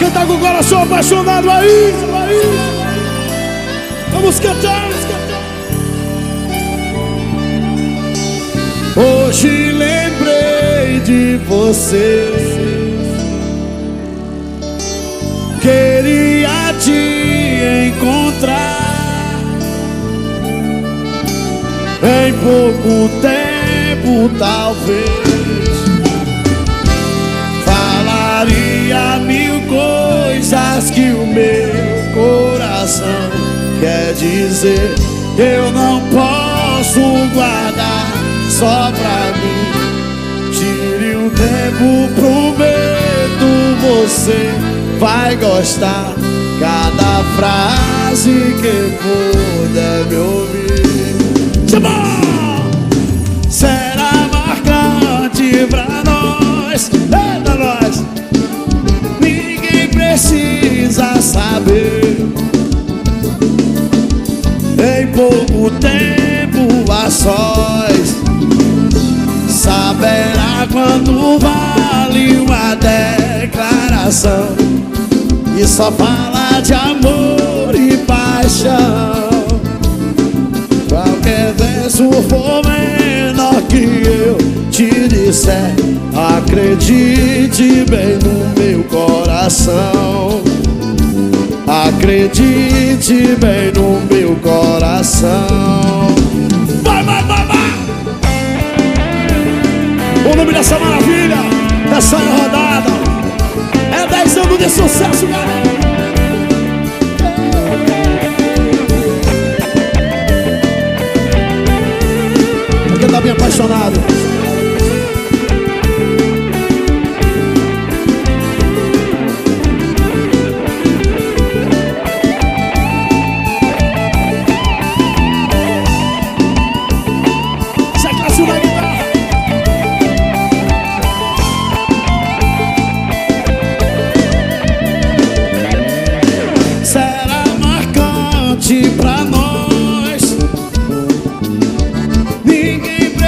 Canta com o coração apaixonado aí, aí. Vamos cantar, vamos cantar. Hoje lembrei de você. Queria te encontrar em pouco tempo, talvez. coisas que o meu coração quer dizer. Eu não posso guardar só pra mim. Tire um tempo, prometo você vai gostar. Cada frase que puder me ouvir. Chama! Precisa saber. Em pouco tempo a sós saberá quanto vale uma declaração e só fala de amor e paixão. Qualquer verso for menor que eu te disser, acredite bem no meu coração. Acredite bem no meu coração. Vai, vai, vai, vai! O nome dessa maravilha, dessa rodada, é 10 anos de sucesso, galera. Porque tá bem apaixonado.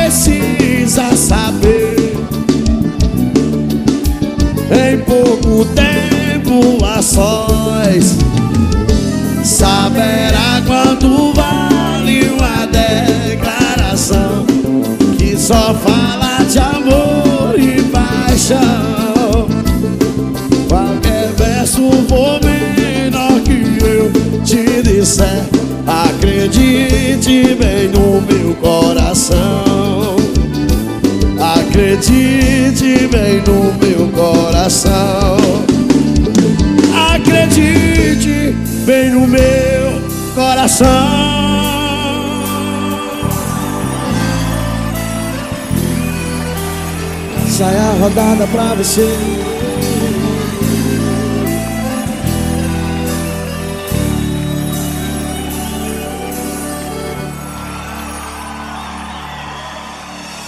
Precisa saber. Em pouco tempo a sós saberá quanto vale uma declaração que só fala te disser, acredite bem no meu coração. Acredite bem no meu coração. Acredite bem no meu coração. Sai a rodada pra você